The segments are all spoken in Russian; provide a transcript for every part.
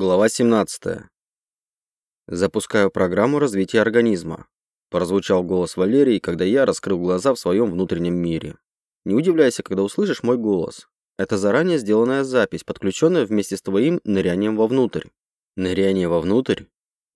Глава 17. Запускаю программу развития организма. Прозвучал голос Валерии, когда я раскрыл глаза в своем внутреннем мире. Не удивляйся, когда услышишь мой голос. Это заранее сделанная запись, подключенная вместе с твоим нырянием вовнутрь. Ныряние вовнутрь?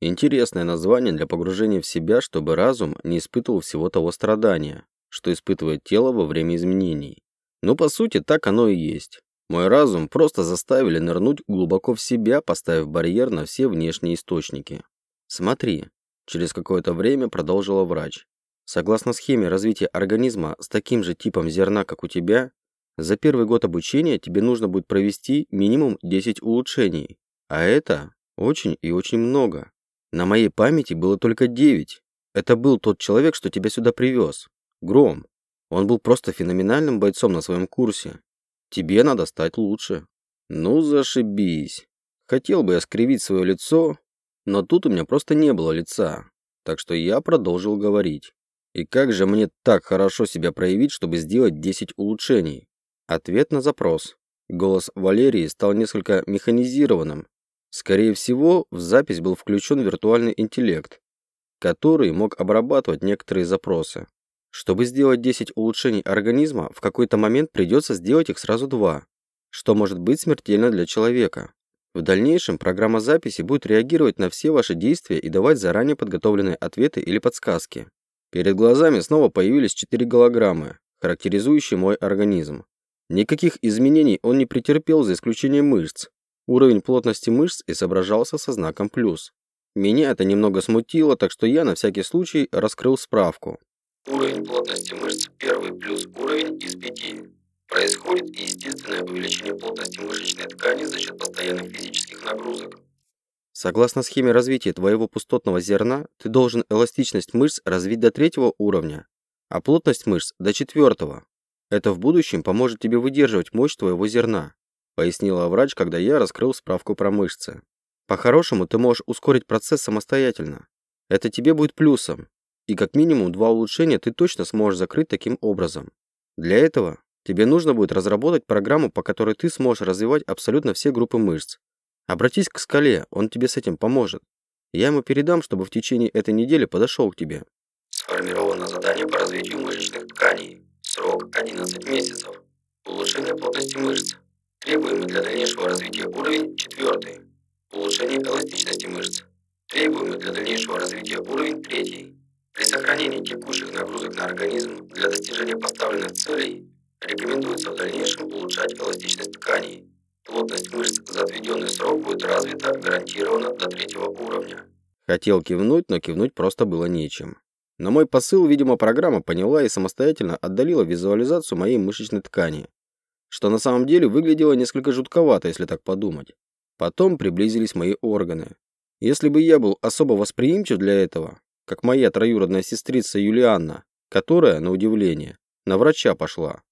Интересное название для погружения в себя, чтобы разум не испытывал всего того страдания, что испытывает тело во время изменений. Ну, по сути, так оно и есть. Мой разум просто заставили нырнуть глубоко в себя, поставив барьер на все внешние источники. Смотри, через какое-то время продолжила врач. Согласно схеме развития организма с таким же типом зерна, как у тебя, за первый год обучения тебе нужно будет провести минимум 10 улучшений. А это очень и очень много. На моей памяти было только 9. Это был тот человек, что тебя сюда привез. Гром. Он был просто феноменальным бойцом на своем курсе. Тебе надо стать лучше. Ну, зашибись. Хотел бы я скривить свое лицо, но тут у меня просто не было лица. Так что я продолжил говорить. И как же мне так хорошо себя проявить, чтобы сделать 10 улучшений? Ответ на запрос. Голос Валерии стал несколько механизированным. Скорее всего, в запись был включен виртуальный интеллект, который мог обрабатывать некоторые запросы. Чтобы сделать 10 улучшений организма, в какой-то момент придется сделать их сразу два, что может быть смертельно для человека. В дальнейшем программа записи будет реагировать на все ваши действия и давать заранее подготовленные ответы или подсказки. Перед глазами снова появились четыре голограммы, характеризующие мой организм. Никаких изменений он не претерпел, за исключением мышц. Уровень плотности мышц изображался со знаком плюс. Меня это немного смутило, так что я на всякий случай раскрыл справку. Уровень плотности мышц первый плюс уровень из пяти. Происходит естественное увеличение плотности мышечной ткани за счет постоянных физических нагрузок. Согласно схеме развития твоего пустотного зерна, ты должен эластичность мышц развить до третьего уровня, а плотность мышц до четвертого. Это в будущем поможет тебе выдерживать мощь твоего зерна, пояснила врач, когда я раскрыл справку про мышцы. По-хорошему, ты можешь ускорить процесс самостоятельно. Это тебе будет плюсом, и как минимум два улучшения ты точно сможешь закрыть таким образом. Для этого тебе нужно будет разработать программу, по которой ты сможешь развивать абсолютно все группы мышц. Обратись к скале, он тебе с этим поможет. Я ему передам, чтобы в течение этой недели подошел к тебе. Сформировано задание по развитию мышечных тканей. Срок 11 месяцев. Улучшение плотности мышц. Требуемый для дальнейшего развития уровень 4. Улучшение эластичности мышц. Требуемый для дальнейшего развития уровень 3. При сохранении текущих нагрузок на организм для достижения поставленных целей рекомендуется в дальнейшем улучшать эластичность тканей. Плотность мышц за отведенный срок будет развита гарантированно до третьего уровня. Хотел кивнуть, но кивнуть просто было нечем. Но мой посыл, видимо, программа поняла и самостоятельно отдалила визуализацию моей мышечной ткани, что на самом деле выглядело несколько жутковато, если так подумать. Потом приблизились мои органы. Если бы я был особо восприимчив для этого, как моя троюродная сестрица Юлианна, которая, на удивление, на врача пошла,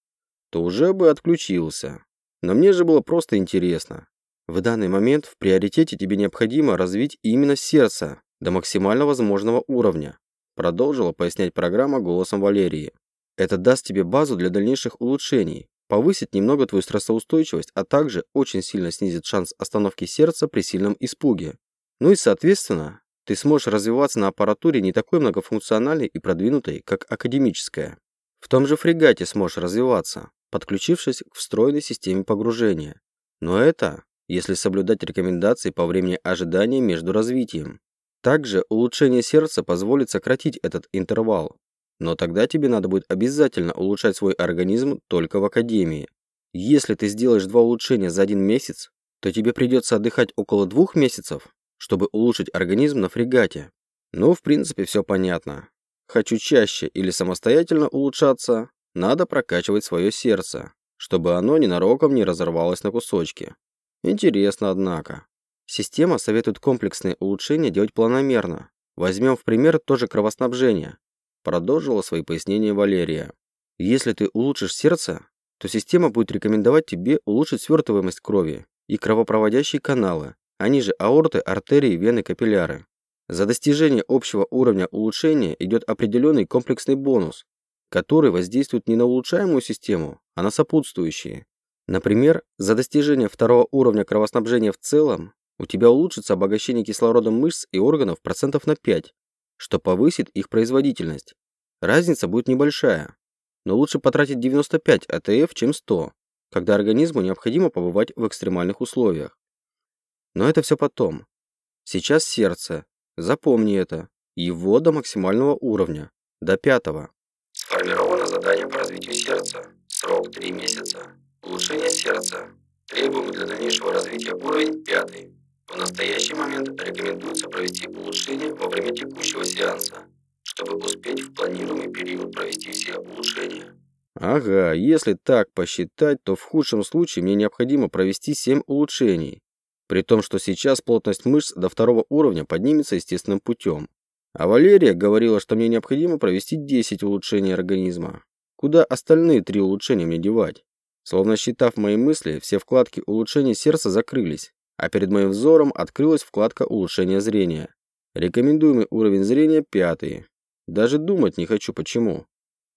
то уже бы отключился. Но мне же было просто интересно. В данный момент в приоритете тебе необходимо развить именно сердце до максимально возможного уровня, продолжила пояснять программа голосом Валерии. Это даст тебе базу для дальнейших улучшений, повысит немного твою стрессоустойчивость, а также очень сильно снизит шанс остановки сердца при сильном испуге. Ну и, соответственно, ты сможешь развиваться на аппаратуре не такой многофункциональной и продвинутой, как академическая. В том же фрегате сможешь развиваться, подключившись к встроенной системе погружения. Но это, если соблюдать рекомендации по времени ожидания между развитием. Также улучшение сердца позволит сократить этот интервал. Но тогда тебе надо будет обязательно улучшать свой организм только в академии. Если ты сделаешь два улучшения за один месяц, то тебе придется отдыхать около двух месяцев, чтобы улучшить организм на фрегате. Ну, в принципе, все понятно. Хочу чаще или самостоятельно улучшаться, надо прокачивать свое сердце, чтобы оно ненароком не разорвалось на кусочки. Интересно, однако. Система советует комплексные улучшения делать планомерно. Возьмем в пример тоже кровоснабжение. Продолжила свои пояснения Валерия. Если ты улучшишь сердце, то система будет рекомендовать тебе улучшить свертываемость крови и кровопроводящие каналы, они же аорты, артерии, вены, капилляры. За достижение общего уровня улучшения идет определенный комплексный бонус, который воздействует не на улучшаемую систему, а на сопутствующие. Например, за достижение второго уровня кровоснабжения в целом у тебя улучшится обогащение кислородом мышц и органов процентов на 5, что повысит их производительность. Разница будет небольшая, но лучше потратить 95 АТФ, чем 100, когда организму необходимо побывать в экстремальных условиях. Но это все потом. Сейчас сердце. Запомни это. Его до максимального уровня. До пятого. Сформировано задание по развитию сердца. Срок 3 месяца. Улучшение сердца. Требуемый для дальнейшего развития уровень 5. В настоящий момент рекомендуется провести улучшение во время текущего сеанса, чтобы успеть в планируемый период провести все улучшения. Ага, если так посчитать, то в худшем случае мне необходимо провести 7 улучшений. При том, что сейчас плотность мышц до второго уровня поднимется естественным путем. А Валерия говорила, что мне необходимо провести 10 улучшений организма. Куда остальные три улучшения мне девать? Словно считав мои мысли, все вкладки улучшения сердца закрылись, а перед моим взором открылась вкладка улучшения зрения. Рекомендуемый уровень зрения пятый. Даже думать не хочу почему.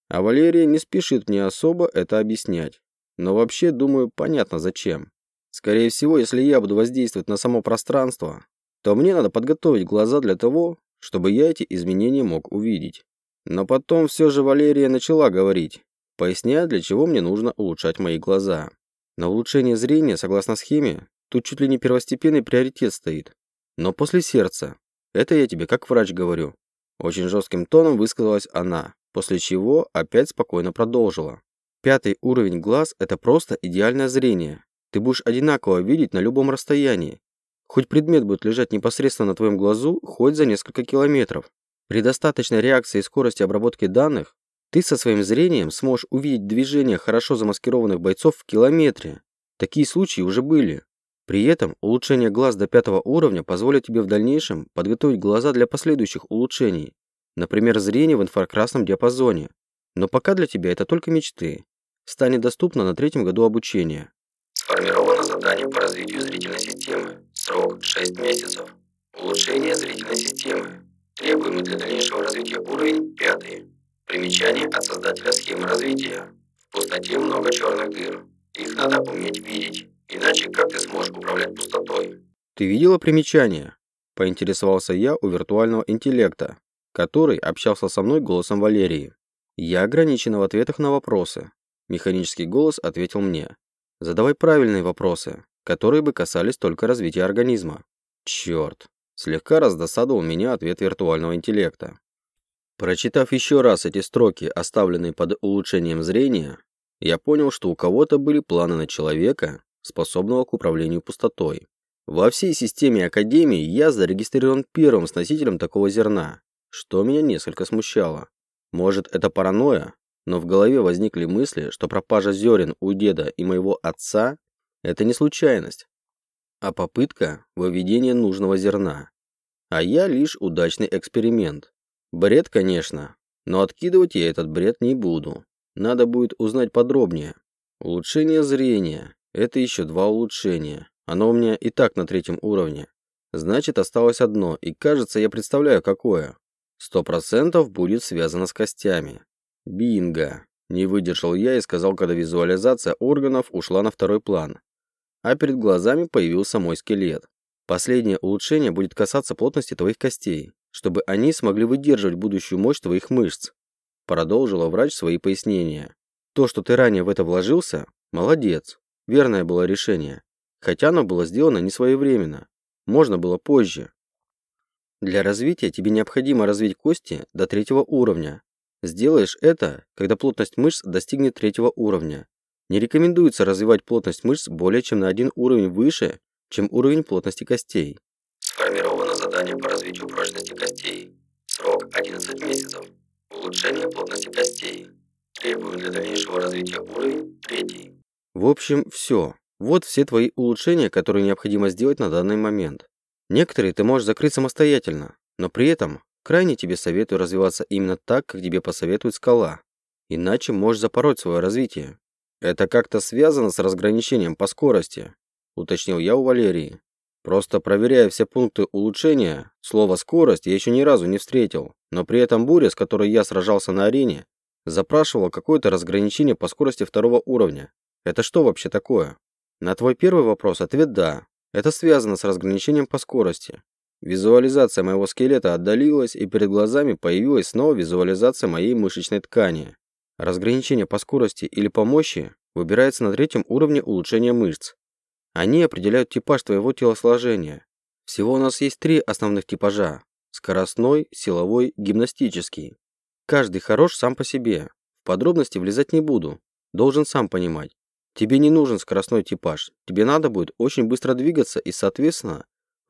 А Валерия не спешит мне особо это объяснять. Но вообще, думаю, понятно зачем. Скорее всего, если я буду воздействовать на само пространство, то мне надо подготовить глаза для того, чтобы я эти изменения мог увидеть. Но потом все же Валерия начала говорить, поясняя, для чего мне нужно улучшать мои глаза. На улучшение зрения, согласно схеме, Тут чуть ли не первостепенный приоритет стоит. Но после сердца. Это я тебе как врач говорю. Очень жестким тоном высказалась она, после чего опять спокойно продолжила. Пятый уровень глаз – это просто идеальное зрение. Ты будешь одинаково видеть на любом расстоянии. Хоть предмет будет лежать непосредственно на твоем глазу, хоть за несколько километров. При достаточной реакции и скорости обработки данных, ты со своим зрением сможешь увидеть движение хорошо замаскированных бойцов в километре. Такие случаи уже были. При этом улучшение глаз до пятого уровня позволит тебе в дальнейшем подготовить глаза для последующих улучшений, например, зрение в инфракрасном диапазоне. Но пока для тебя это только мечты. Станет доступно на третьем году обучения. Сформировано задание по развитию зрительной системы. Срок 6 месяцев. Улучшение зрительной системы. Требуемый для дальнейшего развития уровень 5. Примечание от создателя схемы развития. В пустоте много черных дыр. Их надо уметь видеть. Иначе как ты сможешь управлять пустотой? Ты видела примечание? Поинтересовался я у виртуального интеллекта, который общался со мной голосом Валерии. Я ограничен в ответах на вопросы. Механический голос ответил мне. Задавай правильные вопросы, которые бы касались только развития организма. Черт. Слегка раздосадовал меня ответ виртуального интеллекта. Прочитав еще раз эти строки, оставленные под улучшением зрения, я понял, что у кого-то были планы на человека, способного к управлению пустотой. Во всей системе Академии я зарегистрирован первым с носителем такого зерна, что меня несколько смущало. Может, это паранойя, но в голове возникли мысли, что пропажа зерен у деда и моего отца – это не случайность, а попытка выведения нужного зерна. А я лишь удачный эксперимент. Бред, конечно, но откидывать я этот бред не буду. Надо будет узнать подробнее. Улучшение зрения, это еще два улучшения. Оно у меня и так на третьем уровне. Значит, осталось одно, и кажется, я представляю, какое. Сто процентов будет связано с костями. Бинго. Не выдержал я и сказал, когда визуализация органов ушла на второй план. А перед глазами появился мой скелет. Последнее улучшение будет касаться плотности твоих костей, чтобы они смогли выдерживать будущую мощь твоих мышц. Продолжила врач свои пояснения. То, что ты ранее в это вложился, молодец. Верное было решение, хотя оно было сделано не своевременно. Можно было позже. Для развития тебе необходимо развить кости до третьего уровня. Сделаешь это, когда плотность мышц достигнет третьего уровня. Не рекомендуется развивать плотность мышц более чем на один уровень выше, чем уровень плотности костей. Сформировано задание по развитию прочности костей. Срок 11 месяцев. Улучшение плотности костей. Требуем для дальнейшего развития уровень 3. В общем, все. Вот все твои улучшения, которые необходимо сделать на данный момент. Некоторые ты можешь закрыть самостоятельно, но при этом крайне тебе советую развиваться именно так, как тебе посоветует скала. Иначе можешь запороть свое развитие. Это как-то связано с разграничением по скорости, уточнил я у Валерии. Просто проверяя все пункты улучшения, слово «скорость» я еще ни разу не встретил, но при этом буря, с которой я сражался на арене, запрашивала какое-то разграничение по скорости второго уровня. Это что вообще такое? На твой первый вопрос ответ «да». Это связано с разграничением по скорости. Визуализация моего скелета отдалилась, и перед глазами появилась снова визуализация моей мышечной ткани. Разграничение по скорости или по мощи выбирается на третьем уровне улучшения мышц. Они определяют типаж твоего телосложения. Всего у нас есть три основных типажа – скоростной, силовой, гимнастический. Каждый хорош сам по себе. В подробности влезать не буду. Должен сам понимать. Тебе не нужен скоростной типаж. Тебе надо будет очень быстро двигаться и, соответственно,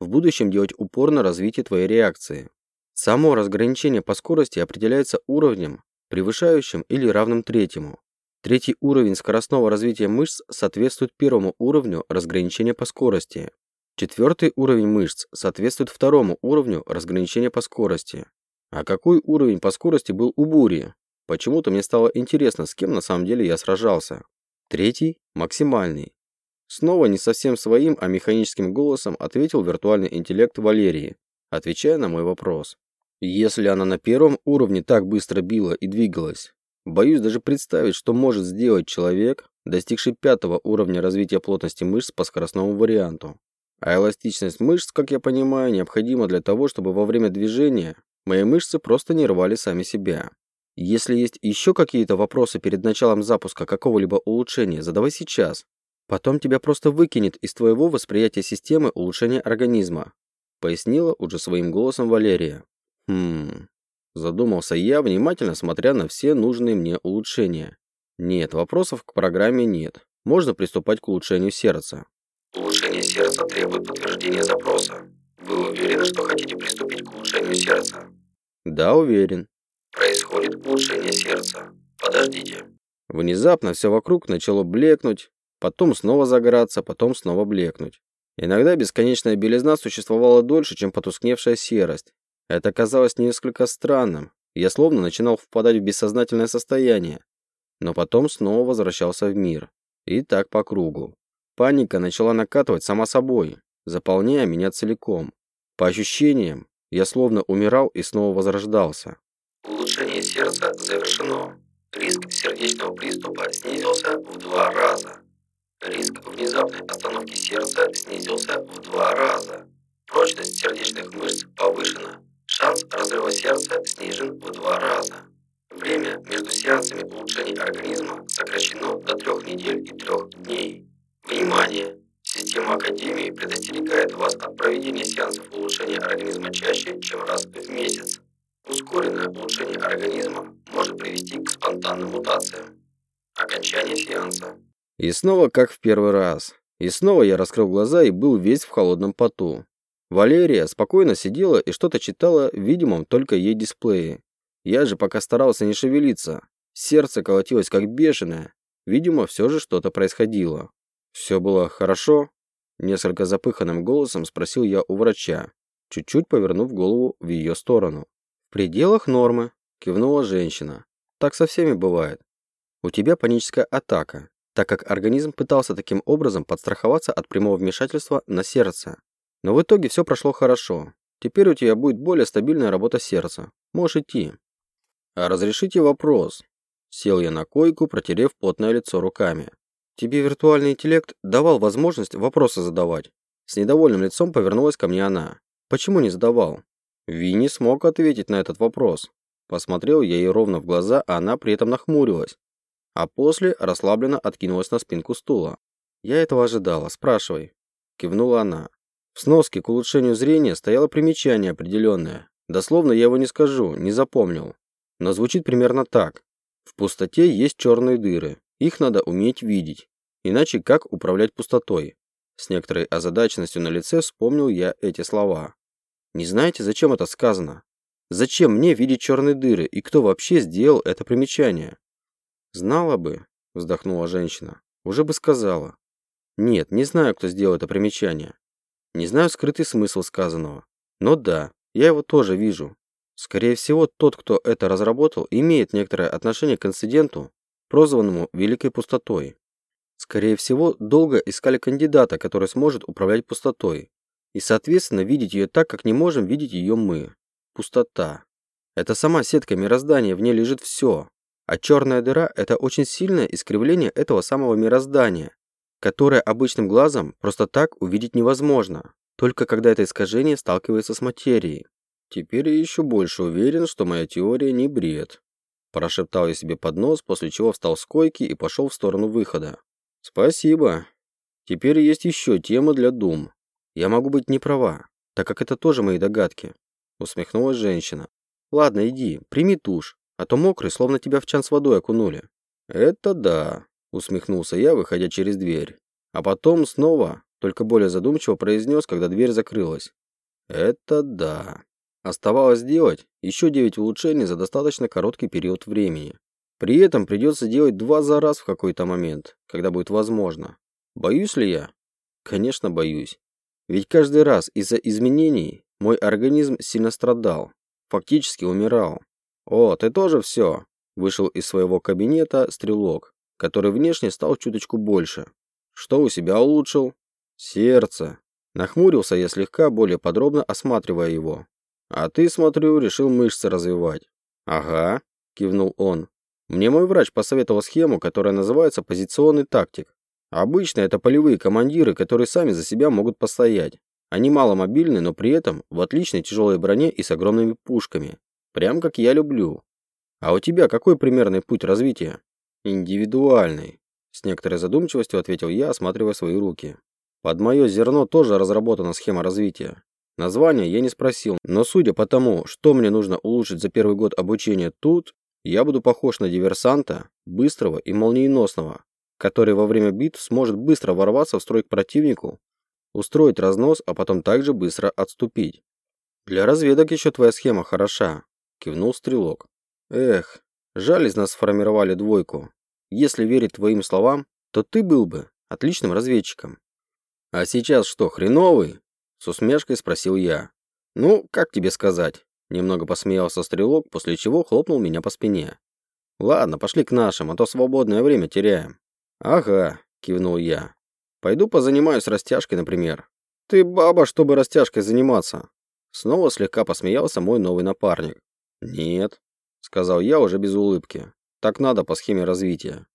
в будущем делать упор на развитие твоей реакции. Само разграничение по скорости определяется уровнем, превышающим или равным третьему. Третий уровень скоростного развития мышц соответствует первому уровню разграничения по скорости. Четвертый уровень мышц соответствует второму уровню разграничения по скорости. А какой уровень по скорости был у Бури? Почему-то мне стало интересно, с кем на самом деле я сражался. Третий – максимальный. Снова не совсем своим, а механическим голосом ответил виртуальный интеллект Валерии, отвечая на мой вопрос. Если она на первом уровне так быстро била и двигалась, боюсь даже представить, что может сделать человек, достигший пятого уровня развития плотности мышц по скоростному варианту. А эластичность мышц, как я понимаю, необходима для того, чтобы во время движения мои мышцы просто не рвали сами себя. Если есть еще какие-то вопросы перед началом запуска какого-либо улучшения, задавай сейчас. Потом тебя просто выкинет из твоего восприятия системы улучшения организма, пояснила уже своим голосом Валерия. Хм, задумался я, внимательно смотря на все нужные мне улучшения. Нет, вопросов к программе нет. Можно приступать к улучшению сердца. Улучшение сердца требует подтверждения запроса. Вы уверены, что хотите приступить к улучшению сердца? Да, уверен. Происходит улучшение сердца. Подождите. Внезапно все вокруг начало блекнуть, потом снова загораться, потом снова блекнуть. Иногда бесконечная белизна существовала дольше, чем потускневшая серость. Это казалось несколько странным. Я словно начинал впадать в бессознательное состояние, но потом снова возвращался в мир. И так по кругу. Паника начала накатывать сама собой, заполняя меня целиком. По ощущениям, я словно умирал и снова возрождался. Улучшение сердца завершено. Риск сердечного приступа снизился в два раза. Риск внезапной остановки сердца снизился в два раза. Прочность сердечных мышц повышена. Шанс разрыва сердца снижен в два раза. Время между сеансами улучшения организма сокращено до трех недель и трех дней. Внимание! Система Академии предостерегает вас от проведения сеансов улучшения организма чаще, чем раз в месяц. Ускоренное улучшение организма может привести к спонтанным мутациям. Окончание сеанса. И снова как в первый раз. И снова я раскрыл глаза и был весь в холодном поту. Валерия спокойно сидела и что-то читала в видимом только ей дисплее. Я же пока старался не шевелиться. Сердце колотилось как бешеное. Видимо, все же что-то происходило. Все было хорошо? Несколько запыханным голосом спросил я у врача, чуть-чуть повернув голову в ее сторону пределах нормы», – кивнула женщина. «Так со всеми бывает. У тебя паническая атака, так как организм пытался таким образом подстраховаться от прямого вмешательства на сердце. Но в итоге все прошло хорошо. Теперь у тебя будет более стабильная работа сердца. Можешь идти». «А разрешите вопрос?» Сел я на койку, протерев потное лицо руками. «Тебе виртуальный интеллект давал возможность вопросы задавать?» С недовольным лицом повернулась ко мне она. «Почему не задавал?» Ви не смог ответить на этот вопрос. Посмотрел я ей ровно в глаза, а она при этом нахмурилась. А после расслабленно откинулась на спинку стула. «Я этого ожидала. Спрашивай». Кивнула она. В сноске к улучшению зрения стояло примечание определенное. Дословно я его не скажу, не запомнил. Но звучит примерно так. В пустоте есть черные дыры. Их надо уметь видеть. Иначе как управлять пустотой? С некоторой озадаченностью на лице вспомнил я эти слова. Не знаете, зачем это сказано? Зачем мне видеть черные дыры, и кто вообще сделал это примечание? Знала бы, вздохнула женщина, уже бы сказала. Нет, не знаю, кто сделал это примечание. Не знаю скрытый смысл сказанного. Но да, я его тоже вижу. Скорее всего, тот, кто это разработал, имеет некоторое отношение к инциденту, прозванному Великой Пустотой. Скорее всего, долго искали кандидата, который сможет управлять пустотой, и, соответственно, видеть ее так, как не можем видеть ее мы. Пустота. Это сама сетка мироздания, в ней лежит все. А черная дыра – это очень сильное искривление этого самого мироздания, которое обычным глазом просто так увидеть невозможно, только когда это искажение сталкивается с материей. Теперь я еще больше уверен, что моя теория не бред. Прошептал я себе под нос, после чего встал с койки и пошел в сторону выхода. Спасибо. Теперь есть еще тема для дум. Я могу быть не права, так как это тоже мои догадки. Усмехнулась женщина. Ладно, иди, прими тушь, а то мокрый, словно тебя в чан с водой окунули. Это да, усмехнулся я, выходя через дверь. А потом снова, только более задумчиво произнес, когда дверь закрылась. Это да. Оставалось сделать еще 9 улучшений за достаточно короткий период времени. При этом придется делать два за раз в какой-то момент, когда будет возможно. Боюсь ли я? Конечно, боюсь. Ведь каждый раз из-за изменений мой организм сильно страдал, фактически умирал. «О, ты тоже все?» Вышел из своего кабинета стрелок, который внешне стал чуточку больше. Что у себя улучшил? Сердце. Нахмурился я слегка, более подробно осматривая его. А ты, смотрю, решил мышцы развивать. Ага, кивнул он. Мне мой врач посоветовал схему, которая называется позиционный тактик. Обычно это полевые командиры, которые сами за себя могут постоять. Они маломобильны, но при этом в отличной тяжелой броне и с огромными пушками. Прям как я люблю. А у тебя какой примерный путь развития? Индивидуальный. С некоторой задумчивостью ответил я, осматривая свои руки. Под мое зерно тоже разработана схема развития. Название я не спросил, но судя по тому, что мне нужно улучшить за первый год обучения тут, я буду похож на диверсанта, быстрого и молниеносного, который во время битв сможет быстро ворваться в строй к противнику, устроить разнос, а потом также быстро отступить. Для разведок еще твоя схема хороша, кивнул стрелок. Эх, жаль из нас сформировали двойку. Если верить твоим словам, то ты был бы отличным разведчиком. А сейчас что, хреновый? С усмешкой спросил я. «Ну, как тебе сказать?» Немного посмеялся стрелок, после чего хлопнул меня по спине. «Ладно, пошли к нашим, а то свободное время теряем». «Ага», — кивнул я. «Пойду позанимаюсь растяжкой, например». «Ты баба, чтобы растяжкой заниматься». Снова слегка посмеялся мой новый напарник. «Нет», — сказал я уже без улыбки. «Так надо по схеме развития».